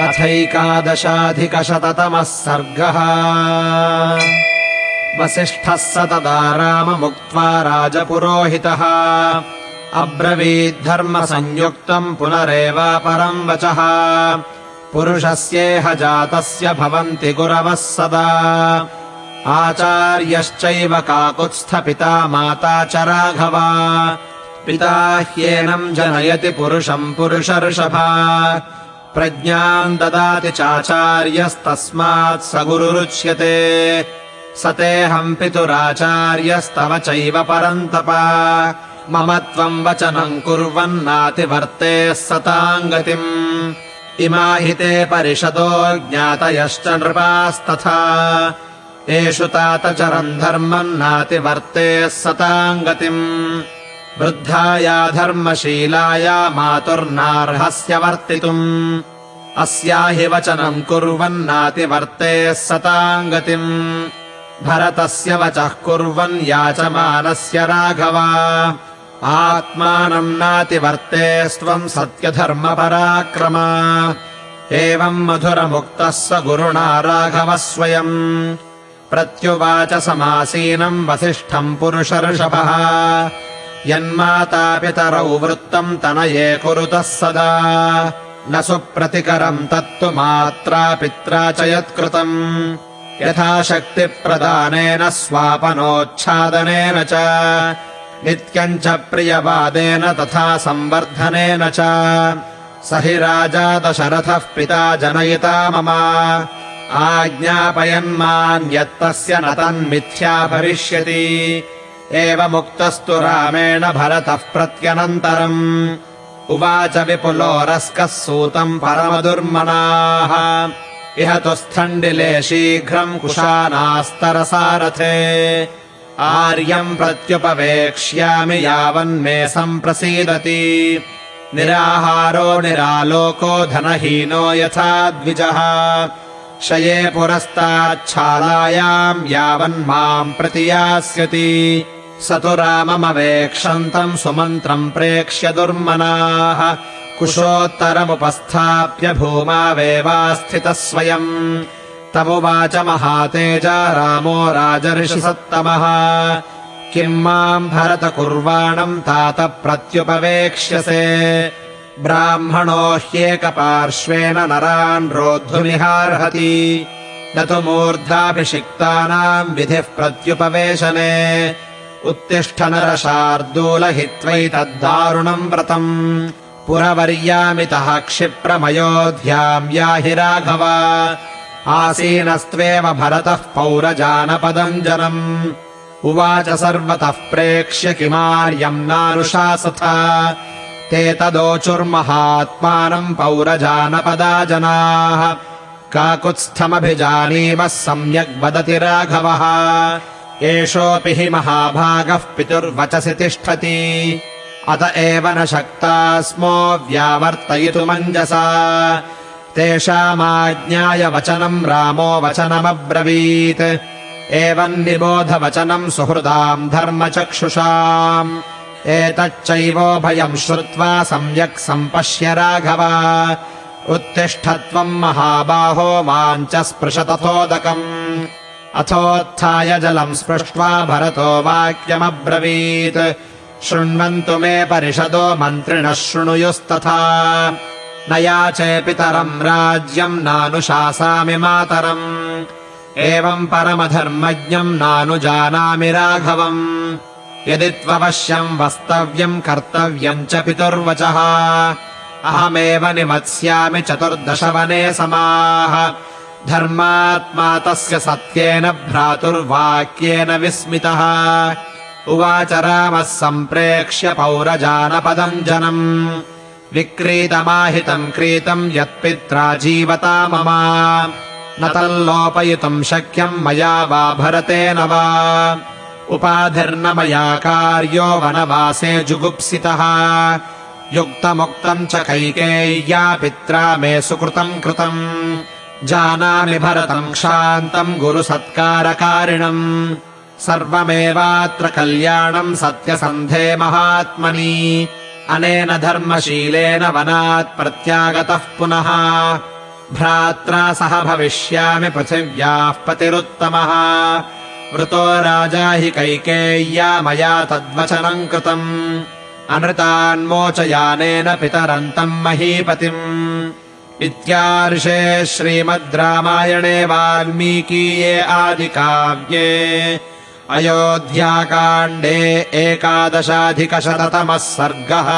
अथैकादशाधिकशततमः सर्गः। वसिष्ठः स तदा राममुक्त्वा राजपुरोहितः। अब्रवीद्धर्मसंयुक्तम् पुनरेवापरम् वचः। पुरुषस्येह जातस्य भवन्ति गुरवः सदा। आचार्यश्चैव काकुत्स्थपिता माता च राघवा। पिता ह्येनम् जनयति पुरुषम् पुरुषर्षभा प्रज्ञाम् ददाति चाचार्यस्तस्मात् स गुरुरुच्यते। स तेऽहम् पितुराचार्यस्तव चैव परन्तप। मम त्वम् वचनम् कुर्वन्नातिवर्तेः सताम् गतिम् इमा हि ते परिषदो ज्ञातयश्च नृपास्तथा। एषु तात चरम् धर्मम् नातिवर्तेः सताम् गतिम् वृद्धाया धर्मशीलाया मातुर्नार्हस्य वर्तितुम्। अस्या हि वचनम् कुर्वन्नातिवर्तेः सताम् गतिम् भरतस्य वचः कुर्वन् याचमानस्य राघवा। आत्मानम् नातिवर्तेस्त्वम् सत्यधर्मपराक्रमा। एवम् मधुरमुक्तः स गुरुणा राघवः स्वयम्। प्रत्युवाच समासीनम् वसिष्ठम् पुरुषर्षभः यन्मातापितरौ वृत्तम् तनये कुरुतः सदा। न सुप्रतिकरम् तत्तु मात्रा पित्रा च यत्कृतम्। यथाशक्तिप्रदानेन स्वापनोच्छादनेन च। नित्यम् च प्रियवादेन तथा संवर्धनेन च। स हि राजा दशरथः पिता जनयिता मम। आज्ञापयन्मान्यत्तस्य न तन्मिथ्या भविष्यति एवमुक्तस्तु रामेण भरतः प्रत्यनन्तरम्। उवाच विपुलोरस्कः सूतम् परमदुर्मनाः। इह तु स्थण्डिले शीघ्रम् कुशानास्तरसारथे आर्यम् प्रत्युपवेक्ष्यामि यावन्मे सम्प्रसीदति। निराहारो निरालोको धनहीनो यथा द्विजः। शये पुरस्ताच्छालायाम् यावन्माम् प्रति यास्यति स तु राममवेक्षन्तम् सुमन्त्रम् प्रेक्ष्य दुर्मनाः। कुशोत्तरमुपस्थाप्य भूमावेवास्थितः स्वयम् तमुवाच महातेजा रामो राजर्षिसत्तमः। किम् माम् भरत कुर्वाणम् तात प्रत्युपवेक्ष्यसे। ब्राह्मणो ह्येकपार्श्वेन नरान् रोद्धुमिहार्हति। न तु मूर्धाभिषिक्तानाम् विधिः प्रत्युपवेशने उत्तिष्ठ नरशार्दूल हि त्वैतद्दारुणम् व्रतम्। पुरवर्यामितः क्षिप्रमयोध्याम् याहि राघव। आसीनस्त्वेव भरतः पौरजानपदम् जनम्। उवाच सर्वतः प्रेक्ष्य किमार्यम् नानुशासथ। ते तदोचुर्महात्मानम् पौरजानपदा जनाः। काकुत्स्थमभिजानीमः सम्यग् वदति राघवः एषोऽपि हि महाभागः पितुर्वचसि तिष्ठति। अत एव न शक्ता स्मो व्यावर्तयितुमञ्जसा तेषामाज्ञाय वचनम् रामो वचनमब्रवीत्। एवम् निबोधवचनम् सुहृदाम् धर्मचक्षुषाम्। एतच्चैवोभयम् श्रुत्वा सम्यक् सम्पश्य राघव। उत्तिष्ठत्वम् महाबाहो माम् च तथोदकम् अथोत्थाय जलम् स्पृष्ट्वा भरतो वाक्यमब्रवीत्। शृण्वन्तु मे परिषदो मन्त्रिणः शृणुयुस्तथा। न याचे पितरम् राज्यम् नानुशासामि मातरम्। एवम् परमधर्मज्ञम् नानुजानामि राघवम्। यदि त्ववश्यम् वस्तव्यम् कर्तव्यम् च पितुर्वचः। अहमेव निमत्स्यामि चतुर्दशवने समाः धर्मात्मा तस्य सत्येन भ्रातुर्वाक्येन विस्मितः। उवाच रामः सम्प्रेक्ष्य पौरजानपदम् जनम्। विक्रीतमाहितम् क्रीतम् यत्पित्रा जीवता मम। न तल्लोपयितुम् शक्यम् मया वा भरतेन वा। उपाधिर्न मया कार्यो वनवासे जुगुप्सितः। युक्तमुक्तम् च कैकेय्या पित्रा मे सुकृतम् कृतम् जानामि भरतम् क्षान्तम् गुरुसत्कारकारिणम् सर्वमेवात्र कल्याणम् सत्यसन्धे महात्मनि। अनेन धर्मशीलेन वनात् प्रत्यागतः पुनः। भ्रात्रा सह भविष्यामि पृथिव्याः पतिरुत्तमः। वृतो राजा हि कैकेय्या मया तद्वचनम् कृतम्। अनृतान्मोचयानेन पितरन्तम् महीपतिम् इत्यार्षे श्रीमद् रामायणे वाल्मीकीये आदिकाव्ये अयोध्याकाण्डे एकादशाधिकशततमः सर्गः